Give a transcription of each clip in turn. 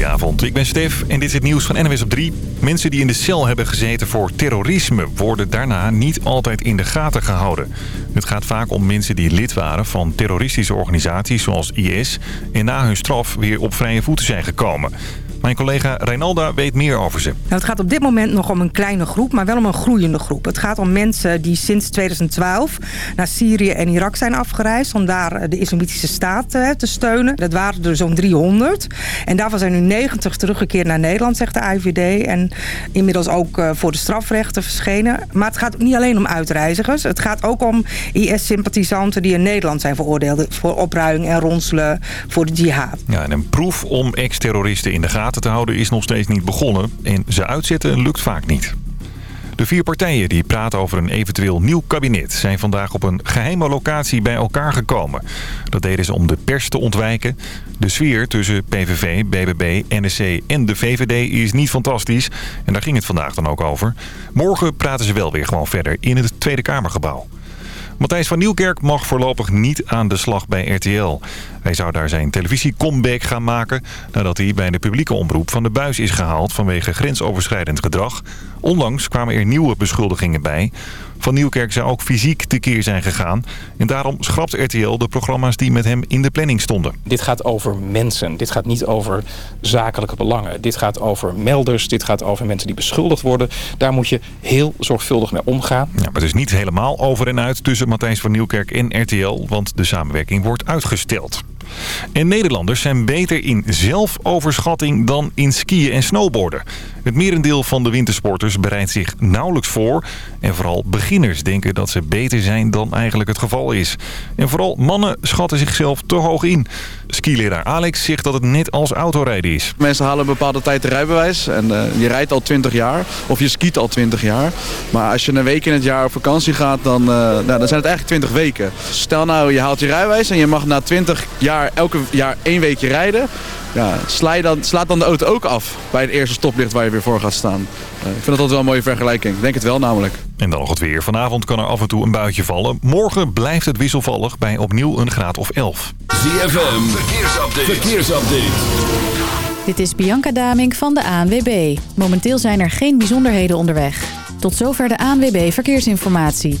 Goedenavond, ik ben Stef en dit is het nieuws van NWS op 3. Mensen die in de cel hebben gezeten voor terrorisme... worden daarna niet altijd in de gaten gehouden. Het gaat vaak om mensen die lid waren van terroristische organisaties zoals IS... en na hun straf weer op vrije voeten zijn gekomen. Mijn collega Reinalda weet meer over ze. Nou, het gaat op dit moment nog om een kleine groep, maar wel om een groeiende groep. Het gaat om mensen die sinds 2012 naar Syrië en Irak zijn afgereisd... om daar eh, de islamitische staat eh, te steunen. Dat waren er zo'n 300. En daarvan zijn nu 90 teruggekeerd naar Nederland, zegt de IVD. En inmiddels ook eh, voor de strafrechten verschenen. Maar het gaat niet alleen om uitreizigers. Het gaat ook om IS-sympathisanten die in Nederland zijn veroordeeld... voor opruiming en ronselen voor de jihad. Ja, en een proef om ex-terroristen in de gaten te houden is nog steeds niet begonnen. En ze uitzetten lukt vaak niet. De vier partijen die praten over een eventueel nieuw kabinet... zijn vandaag op een geheime locatie bij elkaar gekomen. Dat deden ze om de pers te ontwijken. De sfeer tussen PVV, BBB, NSC en de VVD is niet fantastisch. En daar ging het vandaag dan ook over. Morgen praten ze wel weer gewoon verder in het Tweede Kamergebouw. Matthijs van Nieuwkerk mag voorlopig niet aan de slag bij RTL. Hij zou daar zijn televisie-comeback gaan maken... nadat hij bij de publieke omroep van de buis is gehaald... vanwege grensoverschrijdend gedrag. Onlangs kwamen er nieuwe beschuldigingen bij. Van Nieuwkerk zou ook fysiek tekeer zijn gegaan. En daarom schrapt RTL de programma's die met hem in de planning stonden. Dit gaat over mensen. Dit gaat niet over zakelijke belangen. Dit gaat over melders. Dit gaat over mensen die beschuldigd worden. Daar moet je heel zorgvuldig mee omgaan. Ja, maar het is niet helemaal over en uit tussen Matthijs van Nieuwkerk en RTL... want de samenwerking wordt uitgesteld. En Nederlanders zijn beter in zelfoverschatting dan in skiën en snowboarden. Het merendeel van de wintersporters bereidt zich nauwelijks voor. En vooral beginners denken dat ze beter zijn dan eigenlijk het geval is. En vooral mannen schatten zichzelf te hoog in. Skileraar Alex zegt dat het net als autorijden is. Mensen halen een bepaalde tijd de rijbewijs. En uh, je rijdt al 20 jaar. Of je skiet al 20 jaar. Maar als je een week in het jaar op vakantie gaat, dan, uh, nou, dan zijn het eigenlijk 20 weken. Stel nou, je haalt je rijbewijs en je mag na 20 jaar elke jaar één weekje rijden ja, sla dan, slaat dan de auto ook af bij het eerste stoplicht waar je weer voor gaat staan. Uh, ik vind dat altijd wel een mooie vergelijking. Ik denk het wel namelijk. En dan nog het weer. Vanavond kan er af en toe een buitje vallen. Morgen blijft het wisselvallig bij opnieuw een graad of 11. ZFM, verkeersupdate. verkeersupdate. Dit is Bianca Daming van de ANWB. Momenteel zijn er geen bijzonderheden onderweg. Tot zover de ANWB Verkeersinformatie.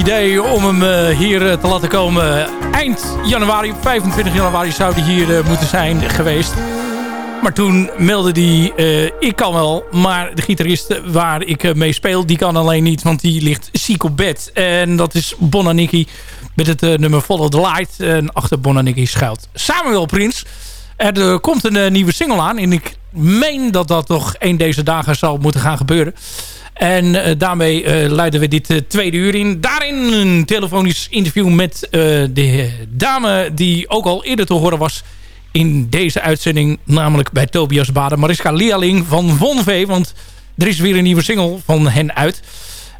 Idee om hem uh, hier te laten komen. Eind januari, 25 januari zou hij hier moeten zijn geweest. Maar toen meldde uh, ik kan wel, maar de gitarist waar ik mee speel, die kan alleen niet, want die ligt ziek op bed. En dat is Bonaniki met het nummer Follow the Light. En achter Bonaniki schuilt Samuel Prins. Er komt een nieuwe single aan en ik meen dat dat toch een deze dagen zal moeten gaan gebeuren. En uh, daarmee uh, leiden we dit uh, tweede uur in. Daarin een telefonisch interview met de dame die ook al eerder te horen was in deze uitzending. Namelijk bij Tobias Baden. Mariska Lialing van Von V. Want er is weer een nieuwe single van hen uit.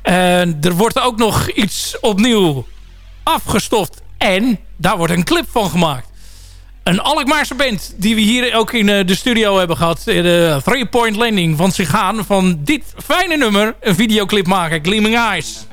En er wordt ook nog iets opnieuw afgestoft. En daar wordt een clip van gemaakt een Alkmaarse band die we hier ook in eh, de studio hebben gehad. De Three Point Landing van zich gaan van dit fijne nummer een videoclip maken. Gleaming Eyes.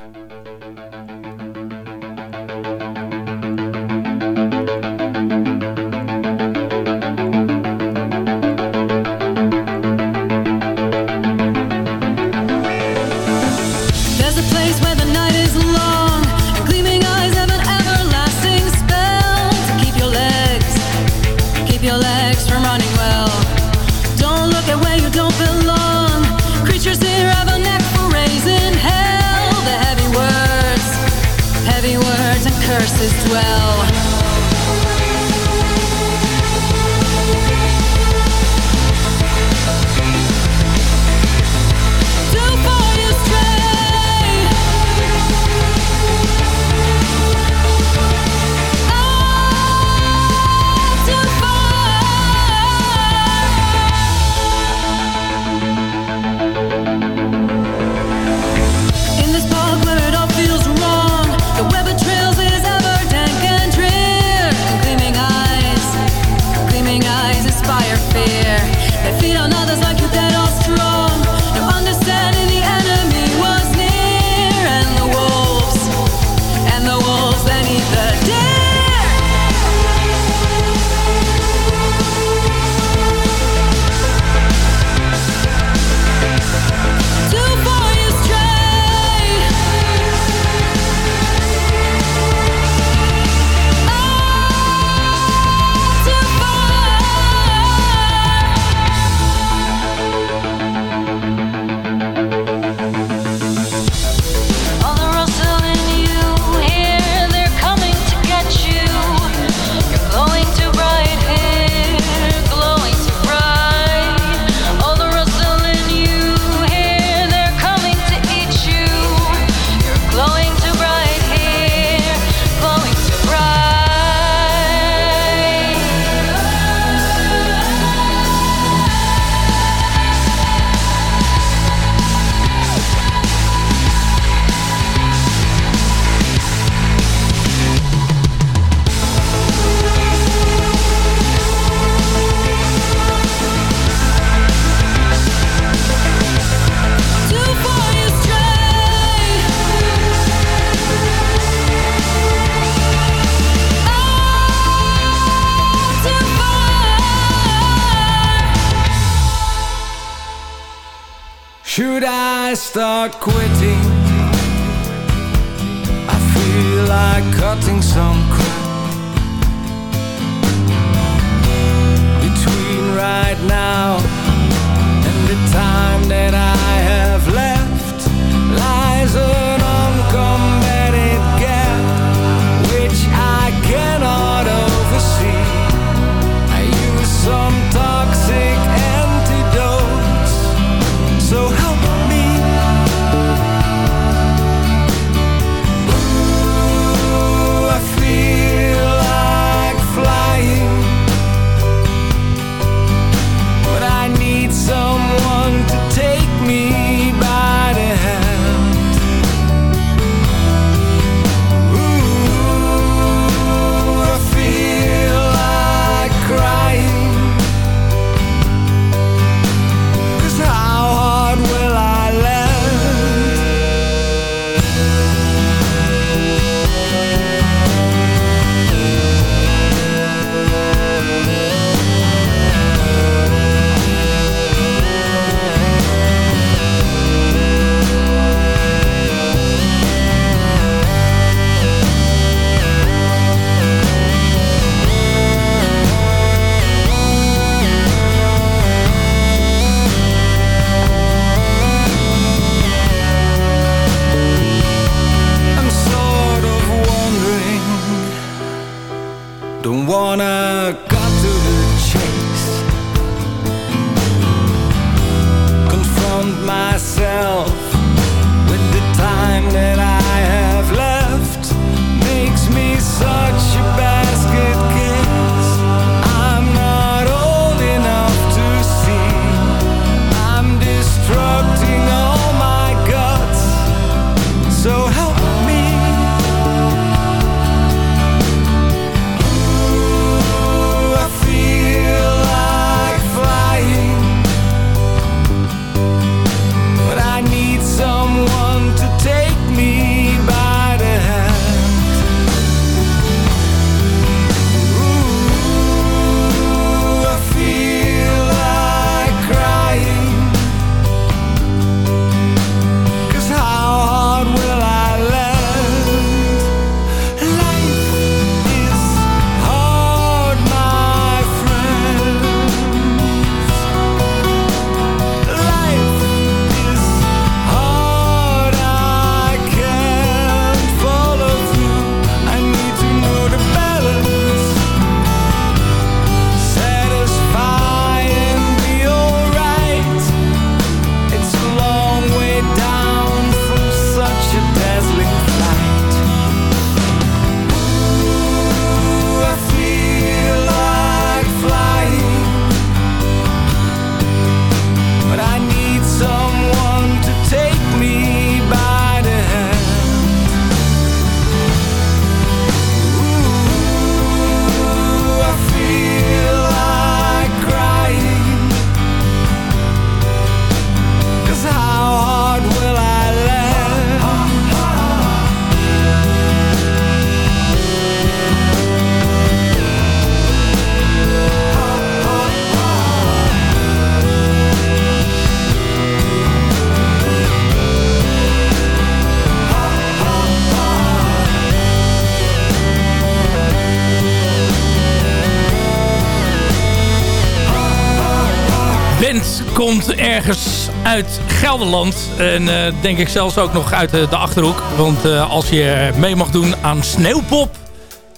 Uit Gelderland. En uh, denk ik zelfs ook nog uit de, de Achterhoek. Want uh, als je mee mag doen aan Sneeuwpop,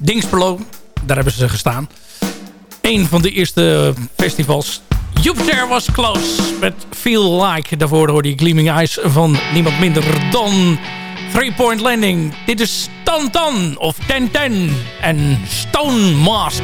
Dingsperlo, daar hebben ze gestaan. Een van de eerste festivals. Jupiter was close met Feel Like. Daarvoor hoorde je Gleaming Eyes van niemand minder dan Three Point Landing. Dit is Tan of Ten Ten en Stone Mask.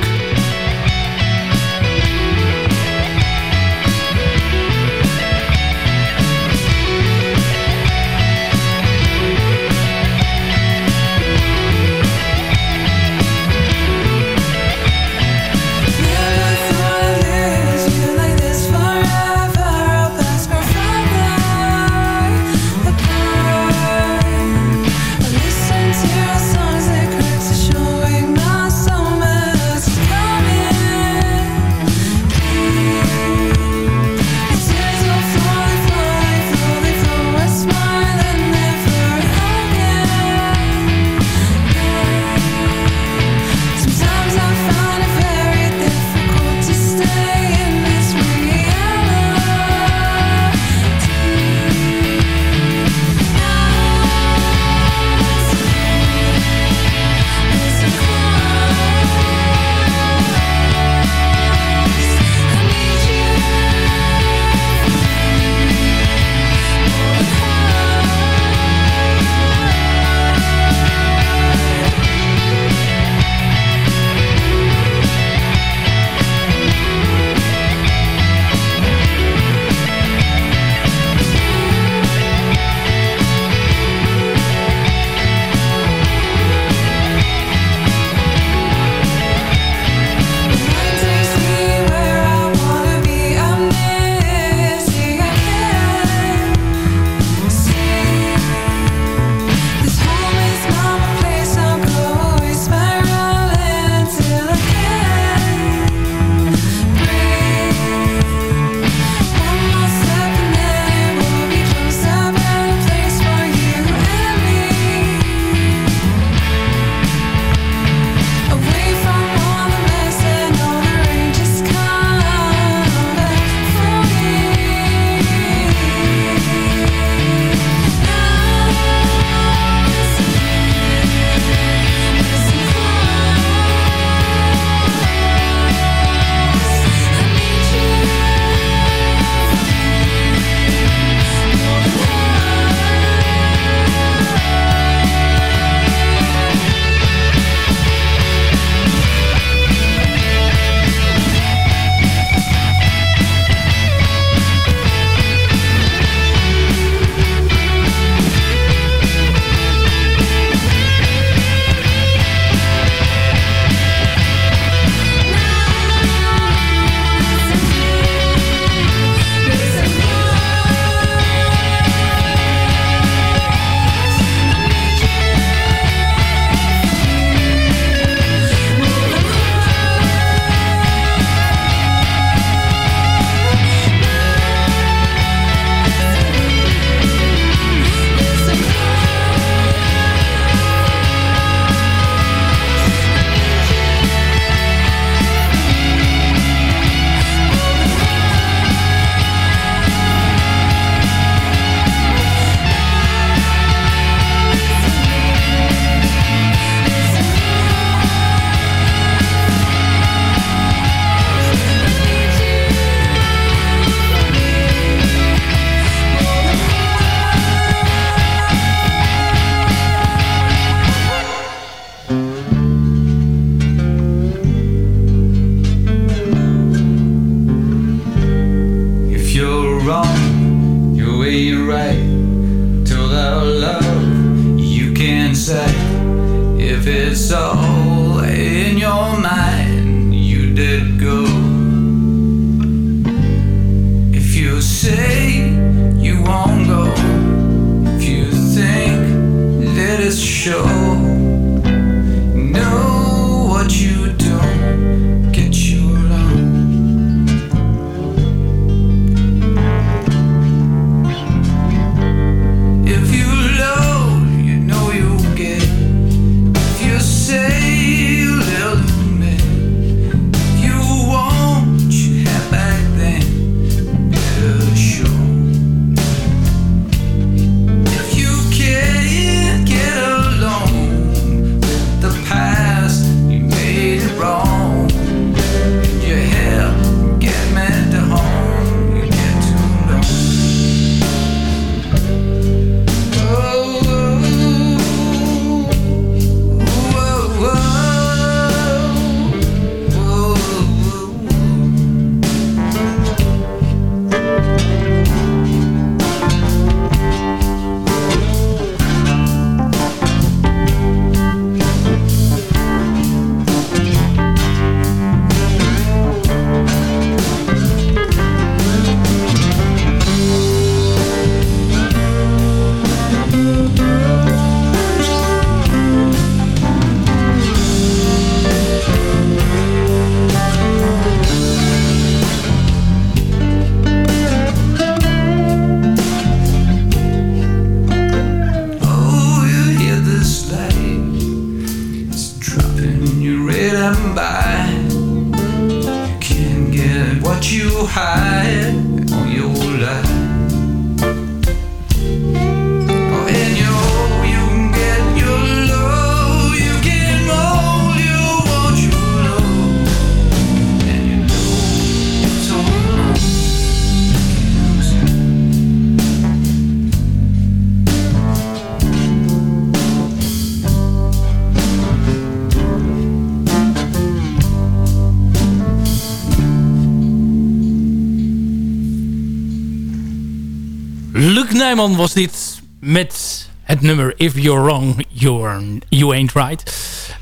Nijman was dit met het nummer If You're Wrong, you're, You Ain't Right.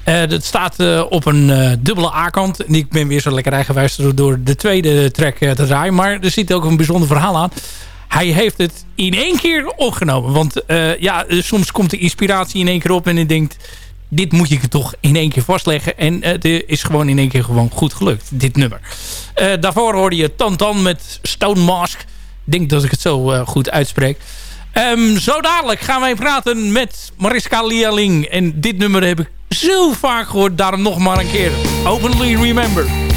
Uh, dat staat uh, op een uh, dubbele A-kant. En ik ben weer zo lekker eigenwijs door de tweede track te draaien. Maar er zit ook een bijzonder verhaal aan. Hij heeft het in één keer opgenomen. Want ja, soms komt de inspiratie in één keer op en je denkt... dit moet je toch in één keer vastleggen. En het is gewoon in één keer gewoon goed gelukt, dit nummer. daarvoor hoorde je Tantan met Stone Mask. Ik denk dat ik het zo goed uitspreek. Um, zo dadelijk gaan wij praten met Mariska Lialing. En dit nummer heb ik zo vaak gehoord. Daarom nog maar een keer. Openly Remember.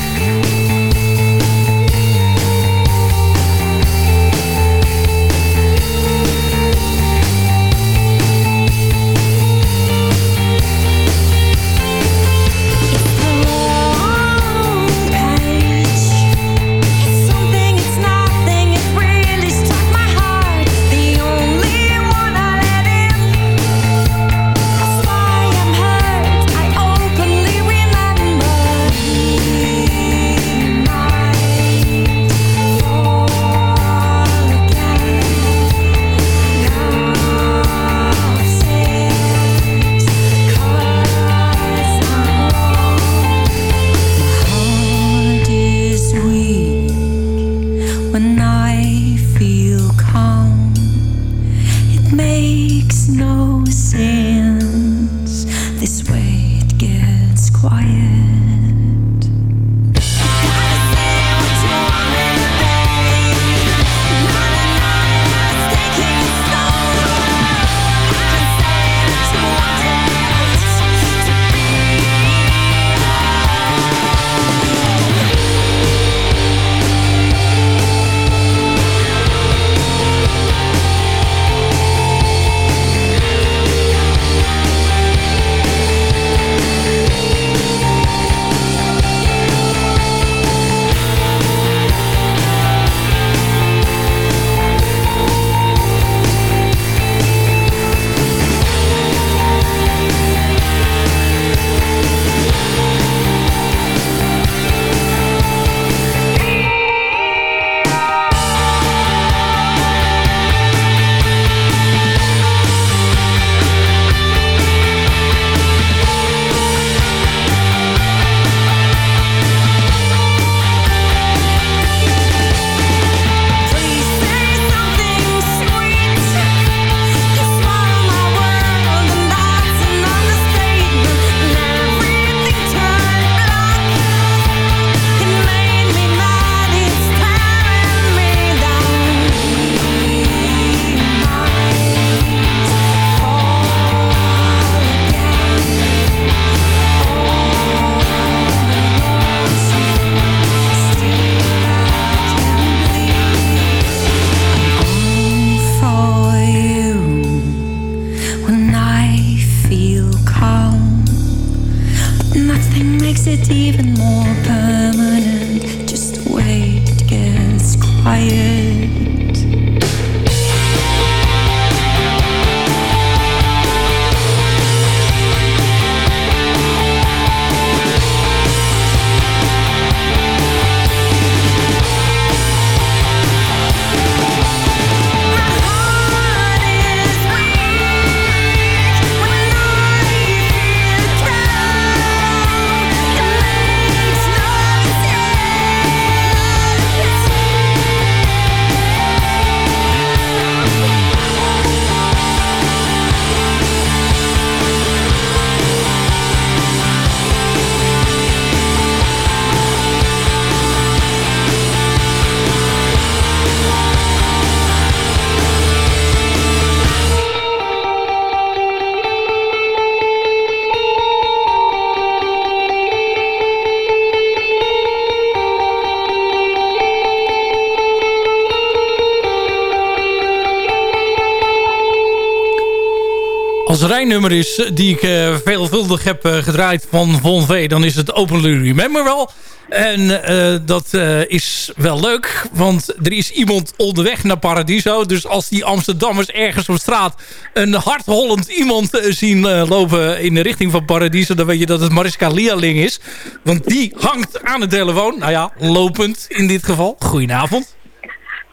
Als rijnummer is eh, die ik uh, veelvuldig heb uh, gedraaid van Von V... dan is het Openly Remember wel. En dat is wel leuk, want er is iemand onderweg naar Paradiso. Dus als die Amsterdammers ergens op straat een hardhollend iemand zien lopen in de richting van Paradiso... dan weet je dat het Mariska Lialing is. Want die hangt aan de telefoon. Nou ja, lopend in dit geval. Goedenavond.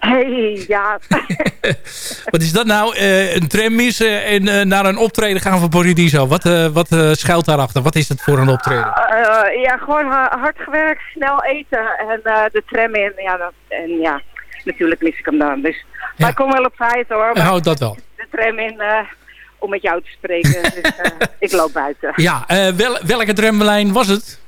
Hey, ja. wat is dat nou? Uh, een tram missen en uh, naar een optreden gaan van Paradiso. Wat, uh, wat schuilt daarachter? Wat is het voor een optreden? ja, gewoon hard gewerkt, snel eten en de tram in. Ja, dat, en ja, natuurlijk mis ik hem dan. Dus, Maar ik kom wel op tijd hoor. Maar dat wel. De tram in om met jou te spreken. dus ik loop buiten. Ja, wel, welke tramlijn was het?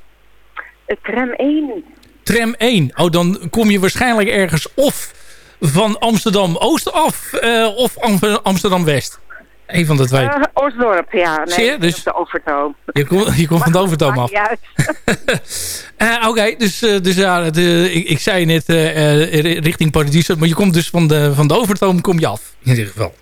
tram 1. Tram 1. Oh, dan kom je waarschijnlijk ergens of van Amsterdam-Oost af uh, of Amsterdam-West? Een van de twee. Uh, Oostdorp, ja. Nee, je? Dus, de Overtoom. Je komt je komt van de Overtoom af. Ja. uh, Oké, dus, dus ja, de, ik, ik zei net richting Paradiso. Maar je komt dus van de, van de Overtoom kom je af. In ieder geval.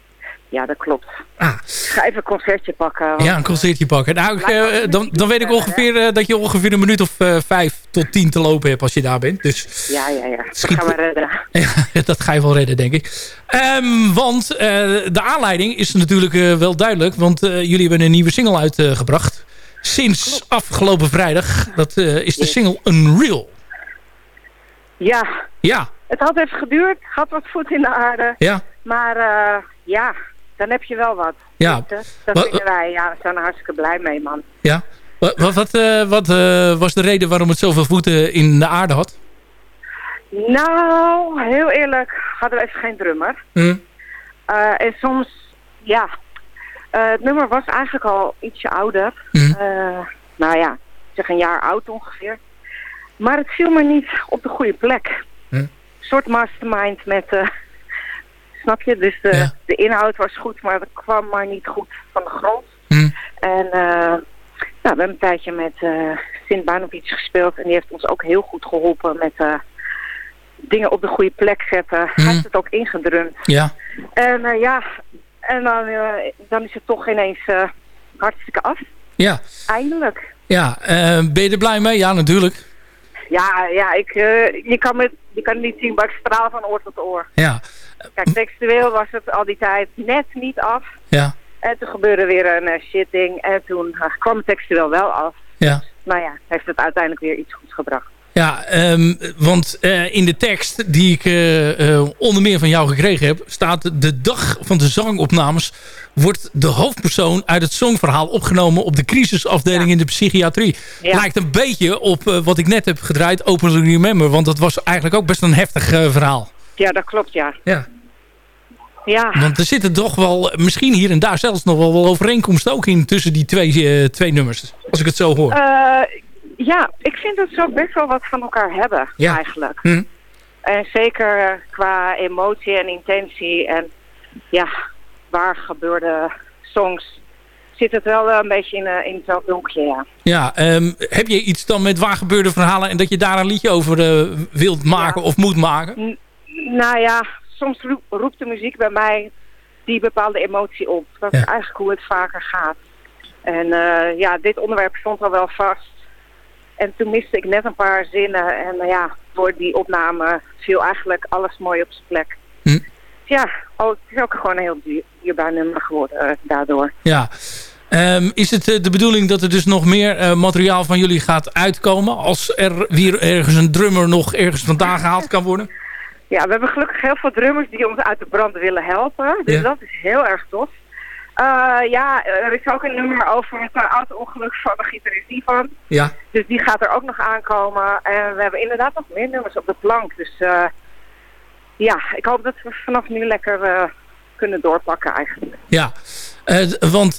Ja, dat klopt. Ah. Ga even een concertje pakken. Ja, een concertje pakken. Nou, uh, dan, dan weet ik ongeveer uh, dat je ongeveer een minuut of uh, vijf tot tien te lopen hebt als je daar bent. Dus ja, ja, ja. Dat gaan we redden. ja, dat ga je wel redden, denk ik. Um, want de aanleiding is natuurlijk wel duidelijk. Want jullie hebben een nieuwe single uitgebracht. Sinds afgelopen vrijdag. Dat is de single Unreal. Ja. Ja. Het had even geduurd. Had wat voet in de aarde. Ja. Maar ja, dan heb je wel wat. Ja. Dat vinden wij. Ja, we zijn er hartstikke blij mee, man. Ja. Wat, wat, uh, wat uh, was de reden waarom het zoveel voeten in de aarde had? Nou, heel eerlijk hadden we even geen drummer. Hm. Uh, en soms, ja, het nummer was eigenlijk al ietsje ouder. Hm. nou ja, zeg een jaar oud ongeveer. Maar het viel me niet op de goede plek. Hm. Een soort mastermind met Snap je? Dus de, ja. de inhoud was goed, maar het kwam maar niet goed van de grond. Mm. En uh, nou, we hebben een tijdje met uh, Sint Banovic gespeeld. En die heeft ons ook heel goed geholpen met uh, dingen op de goede plek zetten. Mm. Hij heeft het ook ingedrumd. Ja. En ja, en dan, dan is het toch ineens hartstikke af. Ja. Eindelijk. Ja, ben je er blij mee? Ja, natuurlijk. Ja, ja ik, je, kan me, je kan het niet zien, maar ik straal van oor tot oor. Ja. Kijk, textueel was het al die tijd net niet af. Ja. En toen gebeurde weer een uh, shit ding. En toen uh, kwam het textueel wel af. Ja. Nou ja, heeft het uiteindelijk weer iets goeds gebracht. Ja, um, want uh, in de tekst die ik onder meer van jou gekregen heb... staat de dag van de zangopnames... wordt de hoofdpersoon uit het songverhaal opgenomen... op de crisisafdeling ja. in de psychiatrie. Ja. Lijkt een beetje op wat ik net heb gedraaid, Open Remember. Want dat was eigenlijk ook best een heftig verhaal. Ja, dat klopt, ja. Ja. Ja. Want er zitten toch wel, misschien hier en daar zelfs nog wel, wel overeenkomsten ook in tussen die twee, uh, twee nummers. Als ik het zo hoor. Uh, ja, ik vind dat ze ook best wel wat van elkaar hebben, ja. eigenlijk. Hm. En zeker qua emotie en intentie en ja, waar gebeurde songs zit het wel een beetje in, uh, in hetzelfde hoekje, ja. Ja, um, heb je iets dan met waar gebeurde verhalen en dat je daar een liedje over wilt maken ja. of moet maken? N nou ja, soms roep, roept de muziek bij mij die bepaalde emotie op. Dat ja. is eigenlijk hoe het vaker gaat. En uh, ja, dit onderwerp stond al wel vast. En toen miste ik net een paar zinnen. En uh, ja, door die opname viel eigenlijk alles mooi op zijn plek. Hm. Ja, oh, het is ook gewoon een heel duur, dierbaar nummer geworden uh, daardoor. Ja. Um, is het de bedoeling dat er dus nog meer materiaal van jullie gaat uitkomen? Als er weer ergens een drummer nog ergens vandaan gehaald kan worden? Ja, we hebben gelukkig heel veel drummers die ons uit de brand willen helpen. Dus ja. dat is heel erg tof. Uh, ja, er is ook een nummer over het auto-ongeluk van de gitarist Ivan. Ja. Dus die gaat er ook nog aankomen. En we hebben inderdaad nog meer nummers op de plank. Dus uh, ja, ik hoop dat we vanaf nu lekker kunnen doorpakken eigenlijk. Ja, want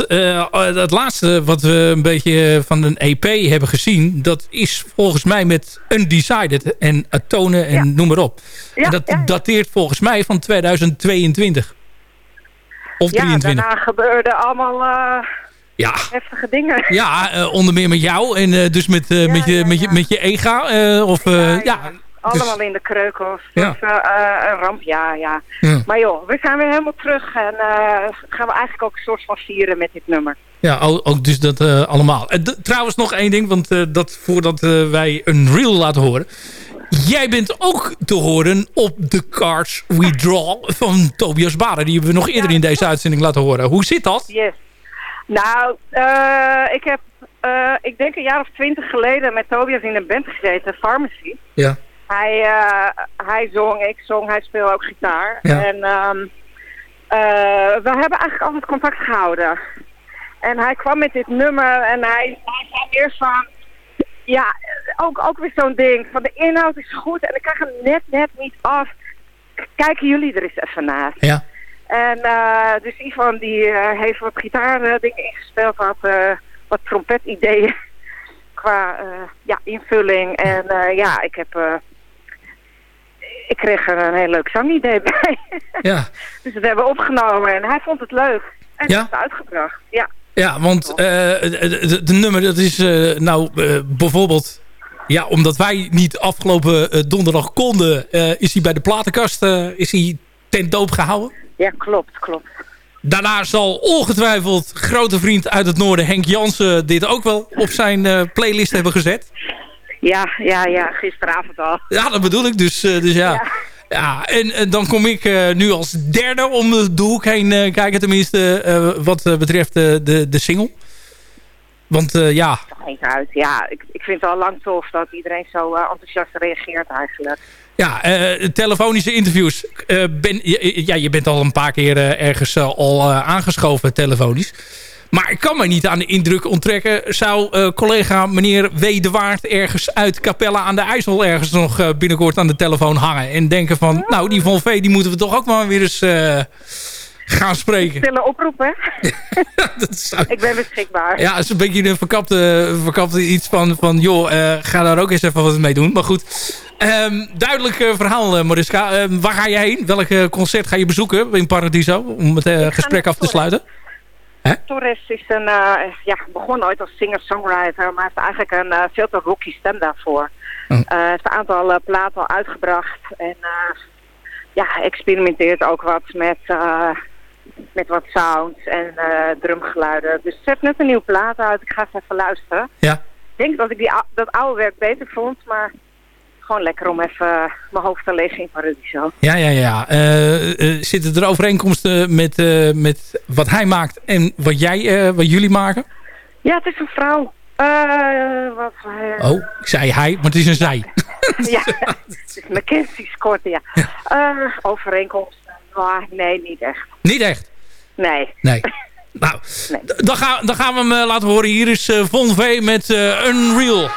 het laatste wat we een beetje van een EP hebben gezien... dat is volgens mij met Undecided en Atonen en ja. noem maar op. Ja, en dat ja, dateert volgens mij van 2022. Of ja, 23. daarna gebeurden allemaal ja. heftige dingen. Ja, uh, onder meer met jou en uh, dus met, ja, met, je, ja, met, je, met je ega. of, ja, Allemaal in de kreukels. Ja. Dus, een ramp, ja, ja, Maar joh, we zijn weer helemaal terug en gaan we eigenlijk ook een soort van vieren met dit nummer. Ja, ook dus dat allemaal. trouwens nog één ding, want dat voordat wij een reel laten horen. Jij bent ook te horen op The Cards We Draw van Tobias Baren. Die hebben we nog eerder in deze uitzending laten horen. Hoe zit dat? Yes. Nou, ik heb, ik denk een jaar of twintig geleden met Tobias in een band gezeten, Pharmacy. Ja. Hij, uh, hij zong, ik zong, hij speelde ook gitaar. Ja. En um, we hebben eigenlijk altijd contact gehouden. En hij kwam met dit nummer en hij, hij zei eerst van... Ja, ook, ook weer zo'n ding. Van de inhoud is goed en ik krijg hem net, net niet af. Kijken jullie er eens even naar. Ja. En uh, dus Ivan die uh, heeft wat gitaardingen ingespeeld, had uh, wat trompetideeën qua ja, invulling. En ja, ik heb... ik kreeg er een heel leuk zangidee bij. Ja. dus dat hebben we opgenomen en hij vond het leuk. En Ja? het uitgebracht. Ja. Ja, want uh, de, de, nummer, dat is uh, nou uh, bijvoorbeeld... Ja, omdat wij niet afgelopen donderdag konden... is hij bij de platenkast is hij ten doop gehouden. Ja, klopt, klopt. Daarna zal ongetwijfeld grote vriend uit het noorden... Henk Jansen dit ook wel op zijn playlist hebben gezet. Ja, ja, ja, gisteravond al. Ja, dat bedoel ik dus, dus ja. ja. Ja, en, en, dan kom ik uh, nu als derde om de hoek heen uh, kijken. Tenminste, uh, wat betreft de, de single. Want ja... Geen uit. Ja, ik, ik vind het al lang tof dat iedereen zo enthousiast reageert eigenlijk. Ja, telefonische interviews. ben, ja, je bent al een paar keer ergens al aangeschoven telefonisch. Maar ik kan me niet aan de indruk onttrekken. Zou uh, collega meneer W. de Waard ergens uit Capella aan de IJssel... ergens nog uh, binnenkort aan de telefoon hangen. En denken van, nou die Van V die moeten we toch ook maar weer eens uh, gaan spreken. Stille oproep, hè? zou... Ik ben beschikbaar. Ja, het is een beetje een verkapte, verkapte iets van... van joh, ga daar ook eens even wat mee doen. Maar goed, um, duidelijk verhaal, Mariska. waar ga je heen? Welk concert ga je bezoeken in Paradiso? Om het gesprek af te sluiten. Torres is een, uh, ja, begon ooit als singer-songwriter, maar heeft eigenlijk een uh, veel te rocky stem daarvoor. Hij oh. uh, heeft een aantal platen al uitgebracht en ja, experimenteert ook wat met, met wat sounds en drumgeluiden. Dus ze heeft net een nieuwe plaat uit, ik ga eens even luisteren. Ja. Ik denk dat ik die, dat oude werk beter vond, maar gewoon lekker om even mijn hoofd te lezen in Paradiso. Ja, ja, ja. Uh, uh, zitten er overeenkomsten met, met wat hij maakt en wat, jij, wat jullie maken? Ja, het is een vrouw. wat, oh, ik zei hij, maar het is een zij. ja, het is Mackenzie Scott, ja. overeenkomsten? Oh, nee, niet echt. Niet echt? Nee. Nee. Nou, nee. Dan, gaan, dan gaan we hem laten horen. Hier is Von V met Unreal.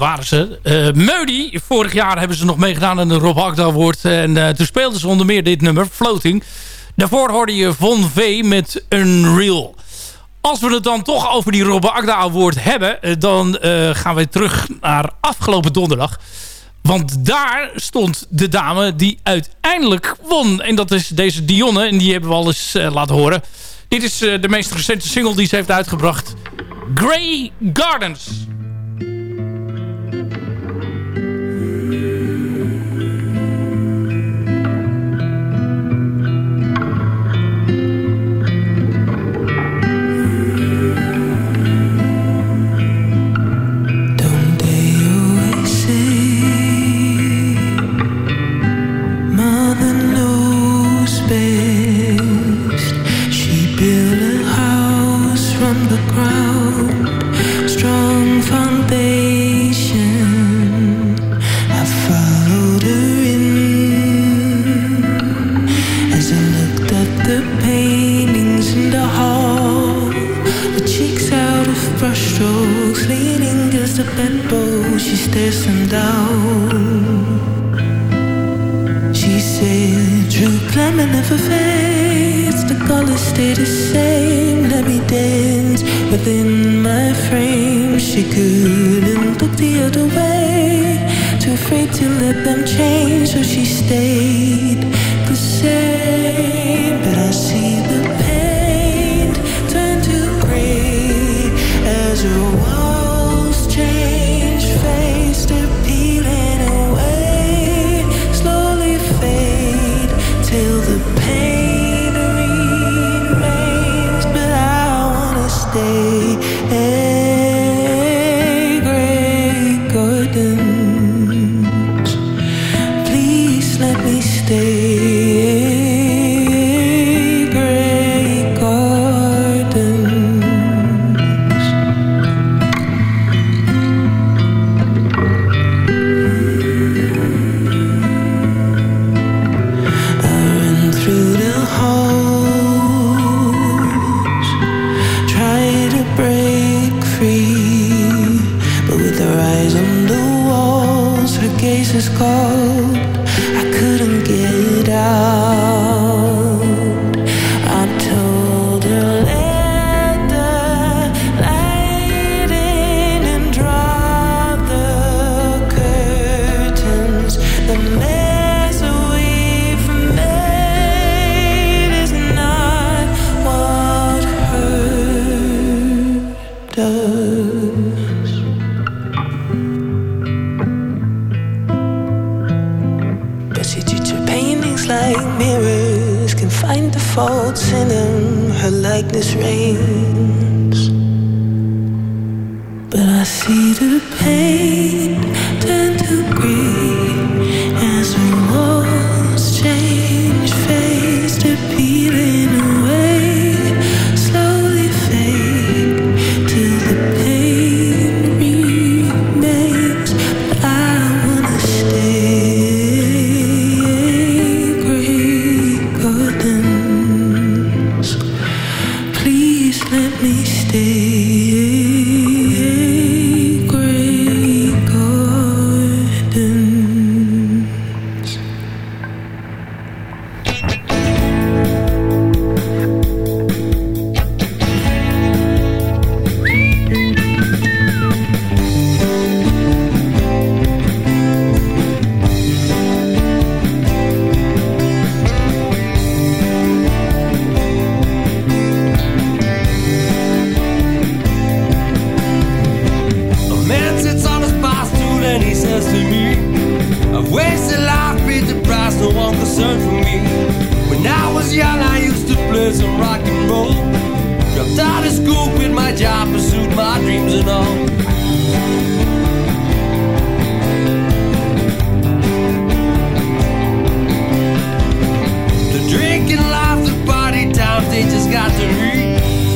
Waren ze. Uh, vorig jaar hebben ze nog meegedaan aan de Rob Agda Award. En uh, toen speelden ze onder meer dit nummer, Floating. Daarvoor hoorde je Von V met Unreal. Als we het dan toch over die Rob Agda Award hebben... dan uh, gaan we terug naar afgelopen donderdag. Want daar stond de dame die uiteindelijk won. En dat is deze Dionne. En die hebben we al eens laten horen. Dit is de meest recente single die ze heeft uitgebracht. Grey Gardens. Thank you.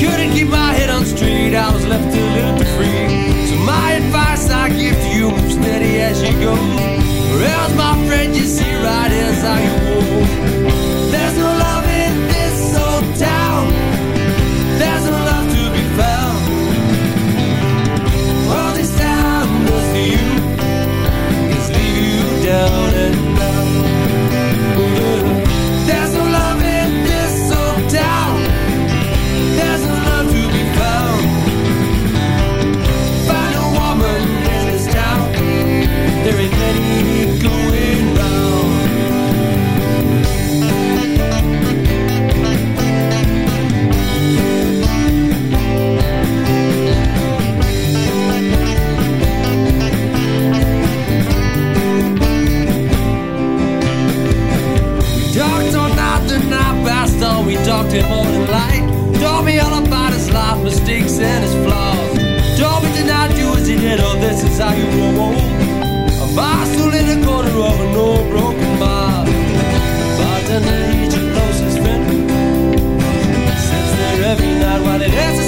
couldn't keep my head on straight, I was left a little free. So my advice I give to you, move steady as you go. Or else, my friend, you see right as I go. How you grow. A vassal in the corner of an old broken bar. Bartender, he's your closest friend. Sits there every night while it has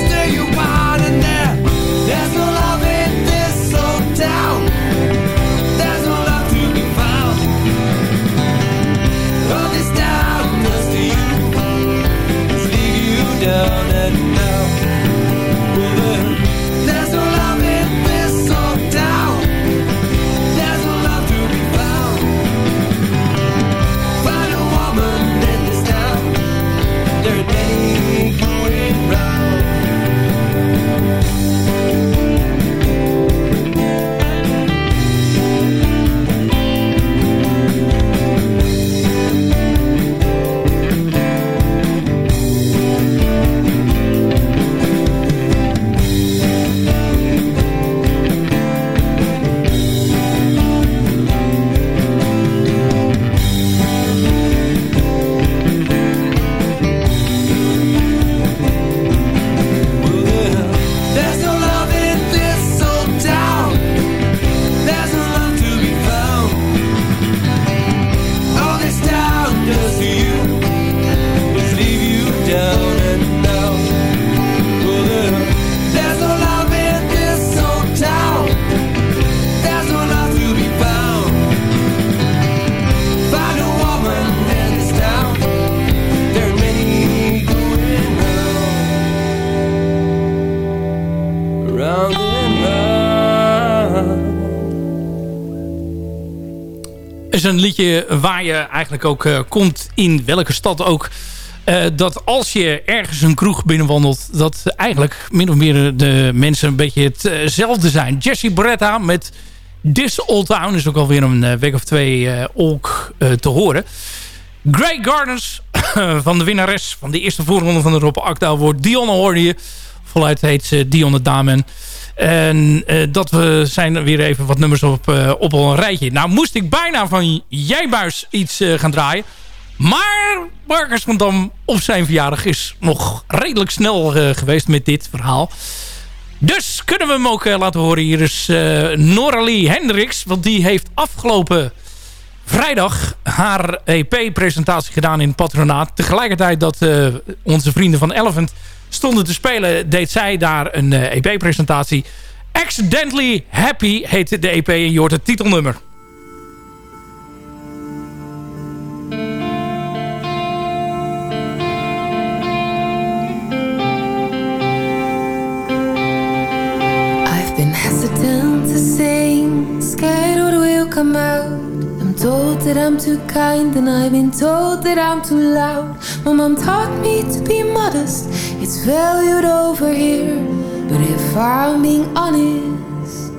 waar je eigenlijk ook eh, komt in welke stad ook. eh, dat als je ergens een kroeg binnenwandelt... dat eigenlijk min of meer de mensen een beetje hetzelfde zijn. Jesse Beretta met This Old Town is ook alweer een eh, week of twee ook te horen. Grey Gardens van de winnares van de eerste voorronde van de Rob Akda wordt Dionne hoorde je. Voluit heet ze Dionne Damen. En eh, dat we zijn weer even wat nummers op, eh, op een rijtje. Nou moest ik bijna van Jijbuis iets eh, gaan draaien. Maar Marcus van Dam op zijn verjaardag is nog redelijk snel geweest met dit verhaal. Dus kunnen we hem ook laten horen. Hier is uh, Noralie Hendricks. Want die heeft afgelopen vrijdag haar EP-presentatie gedaan in patronaat. Tegelijkertijd dat eh, onze vrienden van Elephant stonden te spelen... deed zij daar een eh, EP-presentatie. Accidentally Happy heet de EP en je hoort het titelnummer. Kind, and I've been told that I'm too loud. My mom taught me to be modest, it's valued over here. But if I'm being honest,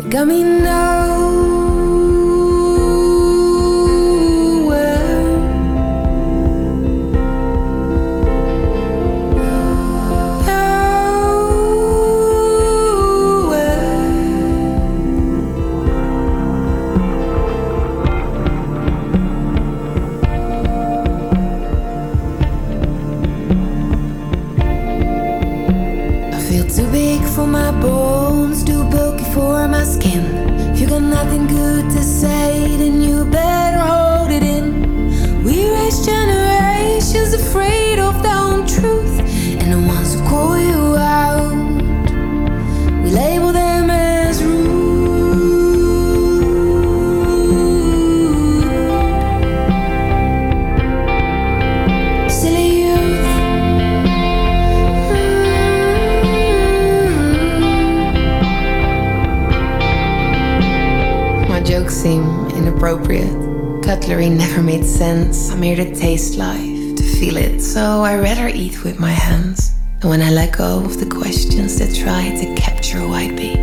it got me nowhere. Say, inappropriate. Cutlery never made sense. I'm here to taste life, to feel it, so I rather eat with my hands. And when I let go of the questions that try to capture who I'd be,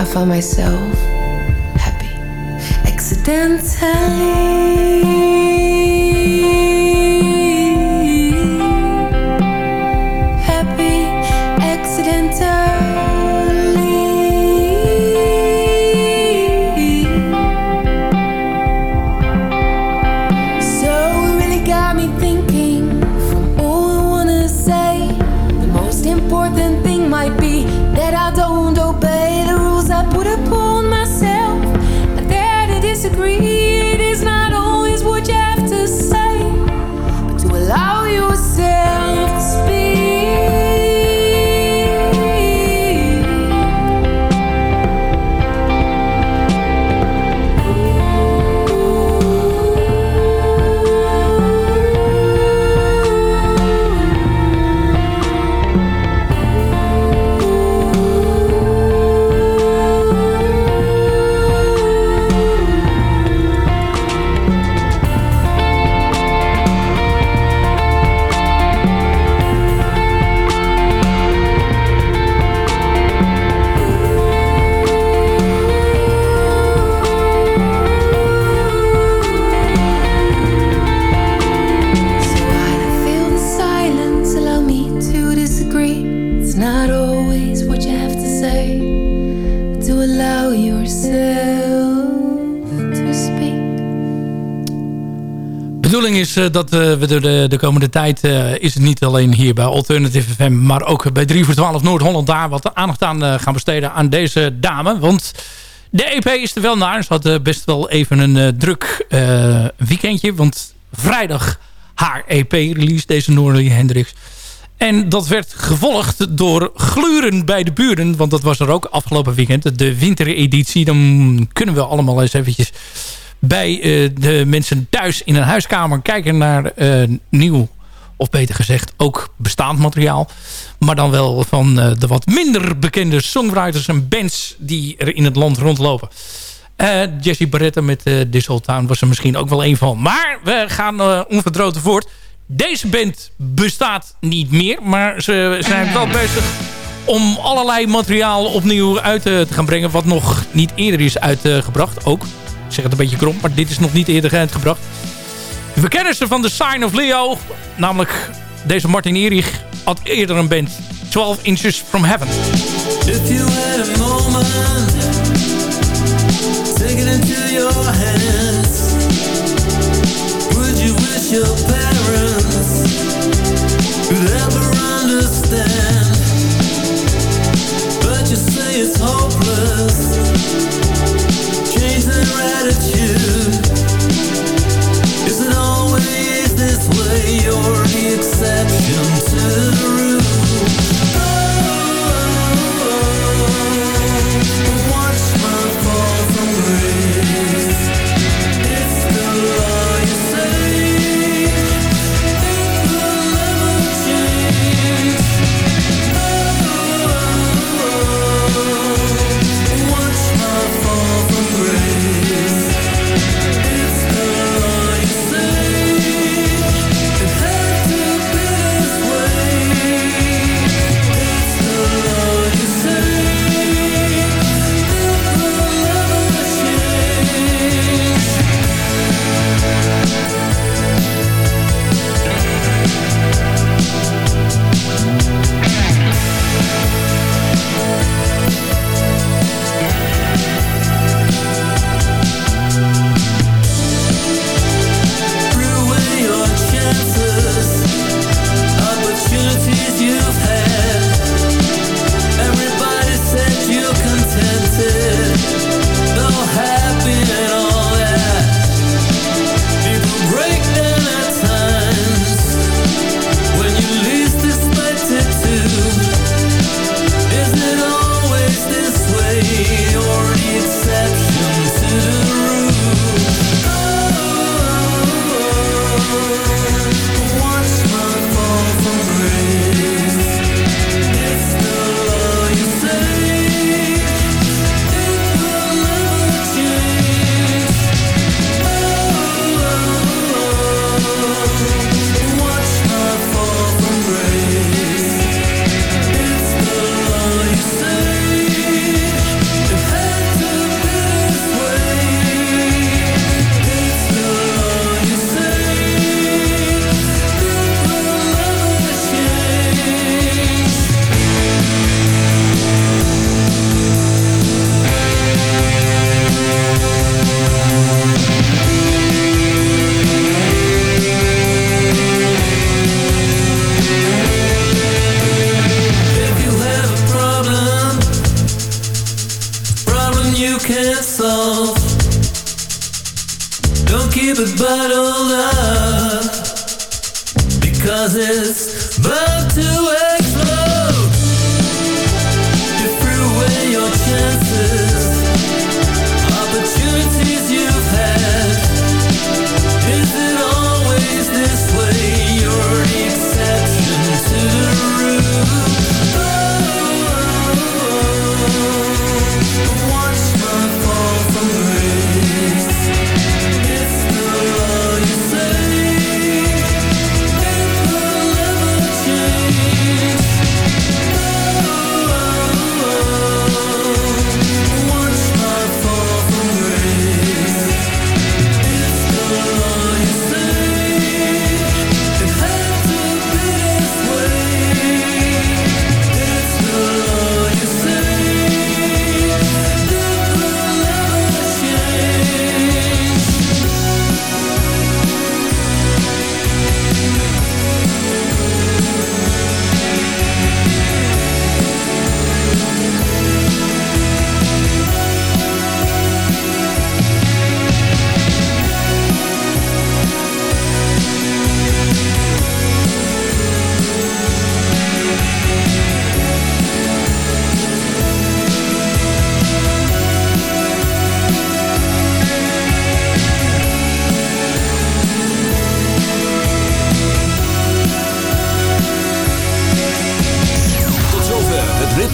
I find myself happy. Accidentally is dat we de, de komende tijd... is het niet alleen hier bij Alternative FM... maar ook bij 3 voor 12 Noord-Holland... daar wat aandacht aan gaan besteden aan deze dame. Want de EP is er wel naar. Ze had best wel even een druk weekendje. Want vrijdag haar EP-release, deze Noorlie Hendricks... En dat werd gevolgd door gluren bij de buren. Want dat was er ook afgelopen weekend. De wintereditie. Dan kunnen we allemaal eens eventjes bij uh, de mensen thuis in een huiskamer kijken naar uh, nieuw, of beter gezegd ook bestaand materiaal. Maar dan wel van uh, de wat minder bekende songwriters en bands die er in het land rondlopen. Jesse Barretta met uh, This Town was er misschien ook wel een van. Maar we gaan onverdroten voort. Deze band bestaat niet meer, maar ze zijn wel bezig om allerlei materiaal opnieuw uit te gaan brengen... wat nog niet eerder is uitgebracht. Ook, ik zeg het een beetje krom, maar dit is nog niet eerder uitgebracht. We kennen ze van The Sign of Leo, namelijk deze Martin Erich had eerder een band. 12 Inches From Heaven. If you had a moment, take it your hands. Would you wish your to Don't keep it bottled up Because it's about to explode. You threw away your chances